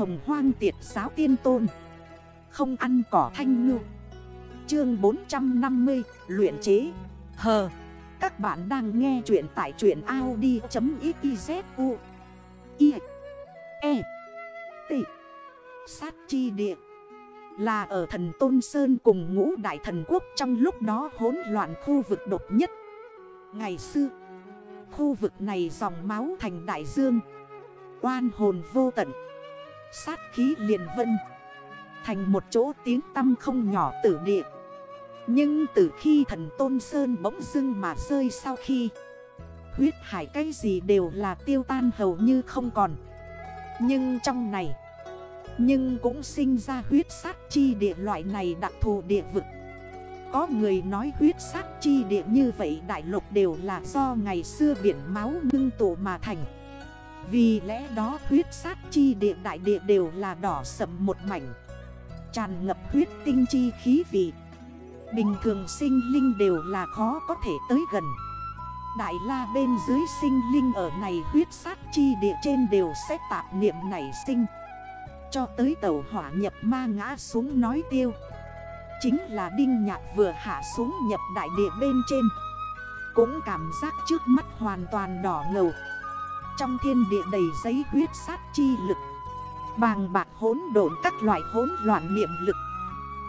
hồng hoang tiệt giáo tiên tôn. Không ăn cỏ thanh ngư. Chương 450 Luyện chế. Hờ, Các bạn đang nghe chuyện tại truyện Audi.xyzu I E T. Sát chi địa. Là ở thần Tôn Sơn cùng ngũ đại thần quốc trong lúc đó hỗn loạn khu vực độc nhất. Ngày xưa, Khu vực này dòng máu thành đại dương. Oan hồn vô tận. Sát khí liền vân. Thành một chỗ tiếng tâm không nhỏ tử địa. Nhưng từ khi thần Tôn Sơn bỗng dưng mà rơi sau khi, Huyết hải cái gì đều là tiêu tan hầu như không còn. Nhưng trong này, Nhưng cũng sinh ra huyết sát chi địa loại này đặc thù địa vực. Có người nói huyết sát chi địa như vậy đại lục đều là do ngày xưa biển máu ngưng tụ mà thành vì lẽ đó huyết sát chi địa đại địa đều là đỏ sầm một mảnh. Tràn ngập huyết tinh chi khí vị. Bình thường sinh linh đều là khó có thể tới gần. Đại la bên dưới sinh linh ở này huyết sát chi địa trên đều sẽ tạp niệm nảy sinh. Cho tới tàu hỏa nhập ma ngã xuống nói tiêu. Chính là đinh nhạc vừa hạ xuống nhập đại địa bên trên. Cũng cảm giác trước mắt hoàn toàn đỏ ngầu trong thiên địa đầy giấy huyết sát chi lực. Bàng bạc hốn độn các loại hốn loạn niệm lực.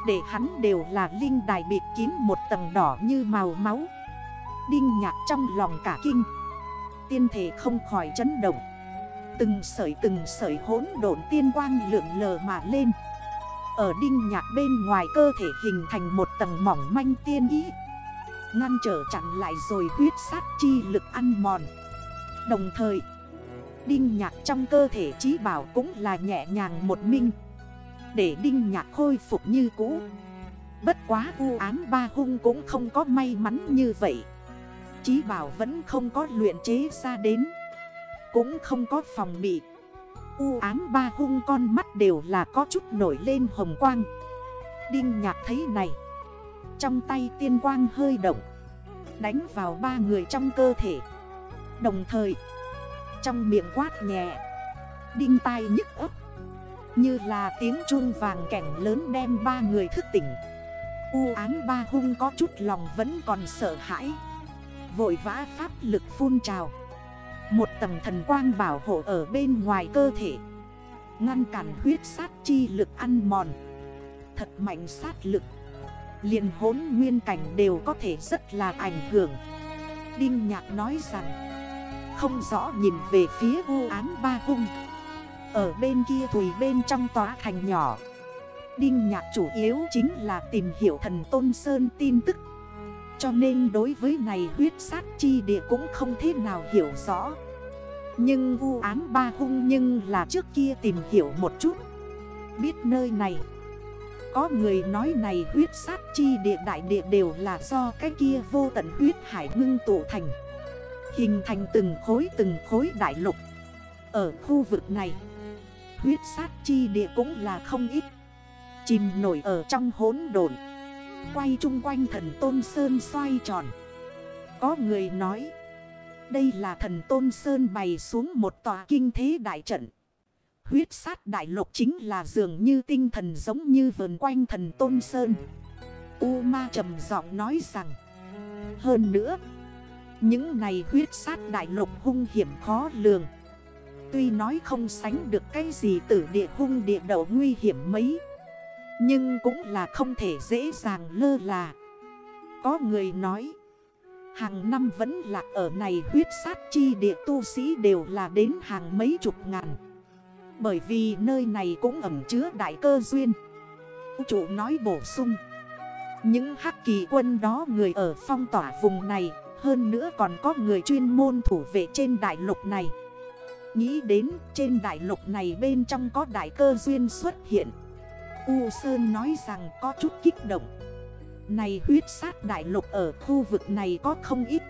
Để hắn đều là linh đài bịt kín một tầng đỏ như màu máu. Đinh nhạc trong lòng cả kinh. Tiên thể không khỏi chấn động. Từng sợi từng sợi hốn độn tiên quang lượn lờ mà lên. Ở đinh nhạc bên ngoài cơ thể hình thành một tầng mỏng manh tiên ý. Ngăn trở chặn lại rồi huyết sát chi lực ăn mòn. Đồng thời, Đinh nhạc trong cơ thể trí bảo cũng là nhẹ nhàng một minh Để đinh nhạc khôi phục như cũ, Bất quá u án ba hung cũng không có may mắn như vậy. Chí bảo vẫn không có luyện chế ra đến, Cũng không có phòng bị. U án ba hung con mắt đều là có chút nổi lên hồng quang. Đinh nhạc thấy này, Trong tay tiên quang hơi động, Đánh vào ba người trong cơ thể. Đồng thời. Trong miệng quát nhẹ. Đinh tai nhức ấp Như là tiếng chuông vàng cảnh lớn đem ba người thức tỉnh. U án ba hung có chút lòng vẫn còn sợ hãi. Vội vã pháp lực phun trào. Một tầng thần quang bảo hộ ở bên ngoài cơ thể. Ngăn cản huyết sát chi lực ăn mòn. Thật mạnh sát lực. Liền hốn nguyên cảnh đều có thể rất là ảnh hưởng. Đinh Nhạc nói rằng không rõ nhìn về phía u án ba hung. Ở bên kia thùy bên trong tòa thành nhỏ. Đinh nhạc chủ yếu chính là tìm hiểu thần Tôn Sơn tin tức. Cho nên đối với này huyết sát chi địa cũng không thế nào hiểu rõ. Nhưng u án ba hung nhưng là trước kia tìm hiểu một chút. Biết nơi này. Có người nói này huyết sát chi địa đại địa đều là do cái kia vô tận huyết hải ngưng tụ thành. Hình thành từng khối từng khối đại lục. Ở khu vực này, Huyết sát chi địa cũng là không ít. Chìm nổi ở trong hốn đồn Quay chung quanh thần Tôn Sơn xoay tròn. Có người nói, Đây là thần Tôn Sơn bày xuống một tòa kinh thế đại trận. Huyết sát đại lục chính là dường như tinh thần giống như vườn quanh thần Tôn Sơn. U ma trầm giọng nói rằng, Hơn nữa những này huyết sát đại lục hung hiểm khó lường. Tuy nói không sánh được cái gì tử địa hung địa đầu nguy hiểm mấy, Nhưng cũng là không thể dễ dàng lơ là. Có người nói, Hàng năm vẫn là ở này huyết sát chi địa tu sĩ đều là đến hàng mấy chục ngàn. Bởi vì nơi này cũng ẩm chứa đại cơ duyên. Chủ nói bổ sung, Những hắc kỳ quân đó người ở phong tỏa vùng này hơn nữa còn có người chuyên môn thủ vệ trên đại lục này. Nghĩ đến trên đại lục này bên trong có đại cơ duyên xuất hiện. U Sơn nói rằng có chút kích động. Này huyết sát đại lục ở khu vực này có không ít.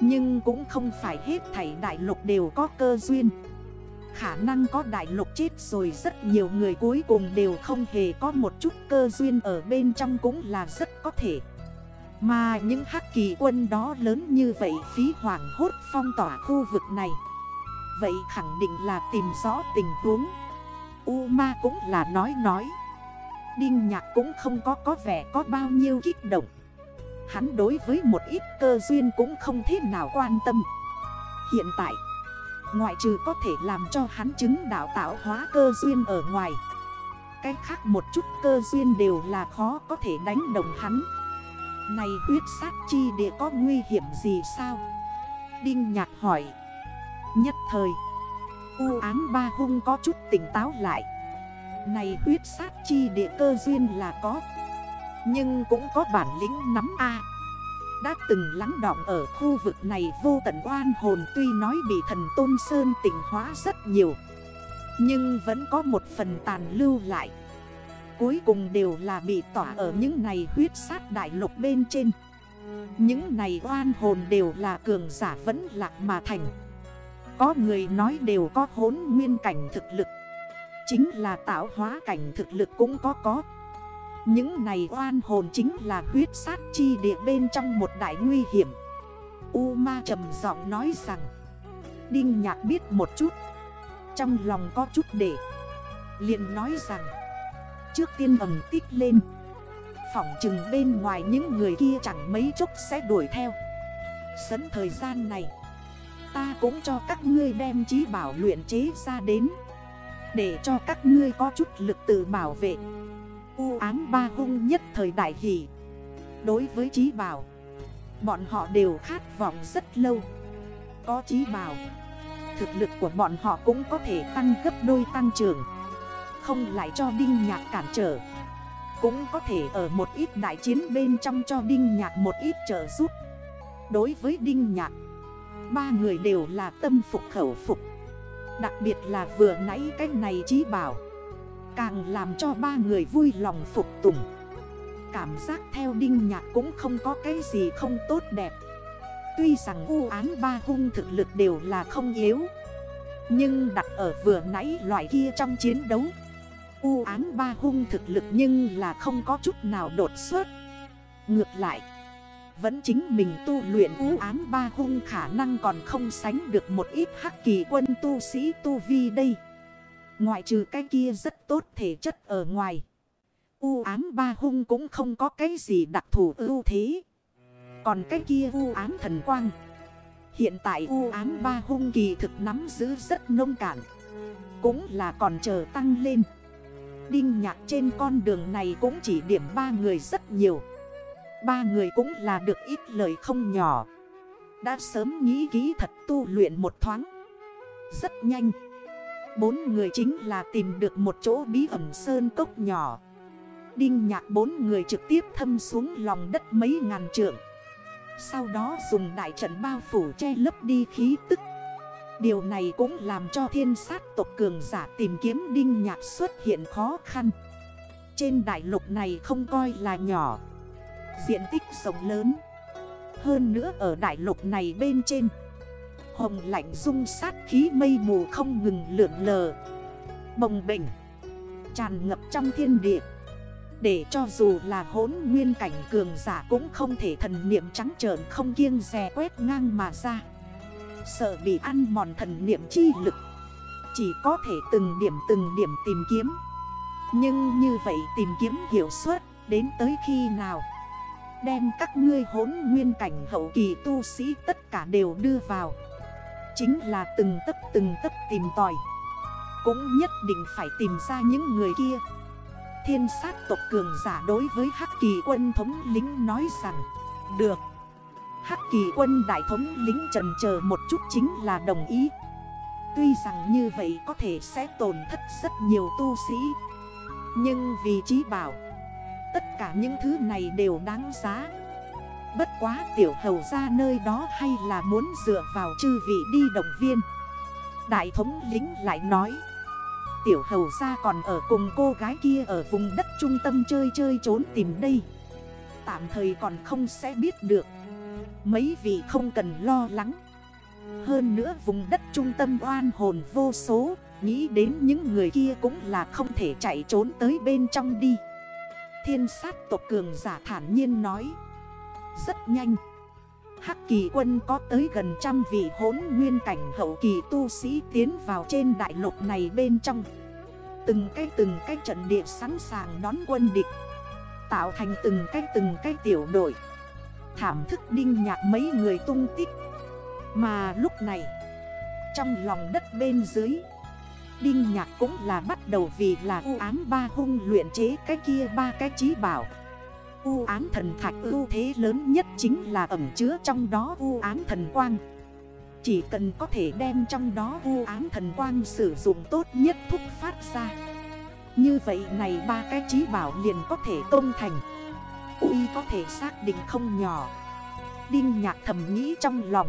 Nhưng cũng không phải hết thảy đại lục đều có cơ duyên. Khả năng có đại lục chết rồi rất nhiều người cuối cùng đều không hề có một chút cơ duyên ở bên trong cũng là rất có thể mà những hắc kỳ quân đó lớn như vậy phí hoàng hốt phong tỏa khu vực này. Vậy khẳng định là tìm rõ tình huống. U ma cũng là nói nói. Đinh nhạc cũng không có có vẻ có bao nhiêu kích động. Hắn đối với một ít cơ duyên cũng không thế nào quan tâm. Hiện tại, Ngoại trừ có thể làm cho hắn chứng đạo tạo hóa cơ duyên ở ngoài Cách khác một chút cơ duyên đều là khó có thể đánh đồng hắn. Này huyết sát chi địa có nguy hiểm gì sao? Đinh nhạc hỏi. Nhất thời, U án ba hung có chút tỉnh táo lại. Này huyết sát chi địa cơ duyên là có, Nhưng cũng có bản lĩnh nắm A. Đã từng lắng đọng ở khu vực này vô tận oan hồn, Tuy nói bị thần Tôn Sơn tỉnh hóa rất nhiều, Nhưng vẫn có một phần tàn lưu lại. Cuối cùng đều là bị tỏa ở những này huyết sát đại lục bên trên. Những này oan hồn đều là cường giả vẫn lạc mà thành. Có người nói đều có hốn nguyên cảnh thực lực. Chính là tạo hóa cảnh thực lực cũng có có. Những này oan hồn chính là huyết sát chi địa bên trong một đại nguy hiểm. U ma trầm giọng nói rằng, Đinh nhạc biết một chút. Trong lòng có chút để. Liền nói rằng Trước tiên ẩm tích lên. Phỏng chừng bên ngoài những người kia chẳng mấy chốc sẽ đuổi theo. Sấn thời gian này, Ta cũng cho các ngươi đem trí bảo luyện chế ra đến, Để cho các ngươi có chút lực tự bảo vệ. U ám ba hung nhất thời đại hỷ. Đối với trí bảo, Bọn họ đều khát vọng rất lâu. Có trí bảo, Thực lực của bọn họ cũng có thể tăng gấp đôi tăng trưởng. Không lại cho Đinh Nhạc cản trở. Cũng có thể ở một ít đại chiến bên trong cho Đinh Nhạc một ít trợ giúp. Đối với Đinh Nhạc, Ba người đều là tâm phục khẩu phục. Đặc biệt là vừa nãy cái này trí bảo, Càng làm cho ba người vui lòng phục tùng. Cảm giác theo đinh nhạc cũng không có cái gì không tốt đẹp. Tuy rằng u án ba hung thực lực đều là không yếu, Nhưng đặt ở vừa nãy loại kia trong chiến đấu U án ba hung thực lực nhưng là không có chút nào đột xuất Ngược lại, vẫn chính mình tu luyện u ám ba hung khả năng còn không sánh được một ít hắc kỳ quân tu sĩ tu vi đây. Ngoại trừ cái kia rất tốt thể chất ở ngoài. U ám ba hung cũng không có cái gì đặc thù ưu thế. Còn cái kia u ám thần quang. Hiện tại u ám ba hung kỳ thực nắm giữ rất nông cạn. Cũng là còn chờ tăng lên. Đinh nhạc trên con đường này cũng chỉ điểm ba người rất nhiều. Ba người cũng là được ít lời không nhỏ. Đã sớm nghĩ ký thật tu luyện một thoáng. Rất nhanh. Bốn người chính là tìm được một chỗ bí ẩn sơn cốc nhỏ. Đinh nhạc bốn người trực tiếp thâm xuống lòng đất mấy ngàn trượng. Sau đó dùng đại trận bao phủ che lấp đi khí tức. Điều này cũng làm cho thiên sát tộc cường giả tìm kiếm đinh nhạc xuất hiện khó khăn. Trên đại lục này không coi là nhỏ. Diện tích rộng lớn. Hơn nữa ở đại lục này bên trên, Hồng lạnh dung sát khí mây mù không ngừng lượn lờ. Bồng bệnh Tràn ngập trong thiên địa. Để cho dù là hốn nguyên cảnh cường giả cũng không thể thần niệm trắng trợn không kiêng rè quét ngang mà ra. Sợ bị ăn mòn thần niệm chi lực. Chỉ có thể từng điểm từng điểm tìm kiếm. Nhưng như vậy tìm kiếm hiệu suất đến tới khi nào? Đem các ngươi hốn nguyên cảnh hậu kỳ tu sĩ tất cả đều đưa vào. Chính là từng tấc từng tấc tìm tòi. Cũng nhất định phải tìm ra những người kia. Thiên sát tộc cường giả đối với Hắc kỳ quân thống lính nói rằng, Được Hắc kỳ quân đại thống lính trần chờ một chút chính là đồng ý. Tuy rằng như vậy có thể sẽ tổn thất rất nhiều tu sĩ. Nhưng vì trí bảo, Tất cả những thứ này đều đáng giá. Bất quá tiểu hầu ra nơi đó hay là muốn dựa vào chư vị đi động viên. Đại thống lính lại nói, Tiểu hầu ra còn ở cùng cô gái kia ở vùng đất trung tâm chơi chơi trốn tìm đây. Tạm thời còn không sẽ biết được. Mấy vị không cần lo lắng. Hơn nữa vùng đất trung tâm oan hồn vô số, Nghĩ đến những người kia cũng là không thể chạy trốn tới bên trong đi. Thiên sát tộc cường giả thản nhiên nói, Rất nhanh. Hắc kỳ quân có tới gần trăm vị hốn nguyên cảnh hậu kỳ tu sĩ tiến vào trên đại lục này bên trong. Từng cái từng cái trận địa sẵn sàng đón quân địch, Tạo thành từng cái từng cái tiểu đội. Thảm thức đinh nhạc mấy người tung tích. Mà lúc này, Trong lòng đất bên dưới, Đinh nhạc cũng là bắt đầu vì là u ám ba hung luyện chế cái kia ba cái trí bảo. U ám thần thạch ưu thế lớn nhất chính là ẩm chứa trong đó u ám thần quang. Chỉ cần có thể đem trong đó u ám thần quang sử dụng tốt nhất thúc phát ra. Như vậy này ba cái trí bảo liền có thể công thành. Uy có thể xác định không nhỏ. Đinh nhạc thầm nghĩ trong lòng.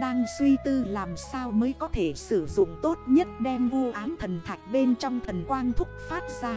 Đang suy tư làm sao mới có thể sử dụng tốt nhất đem vu án thần thạch bên trong thần quang thúc phát ra.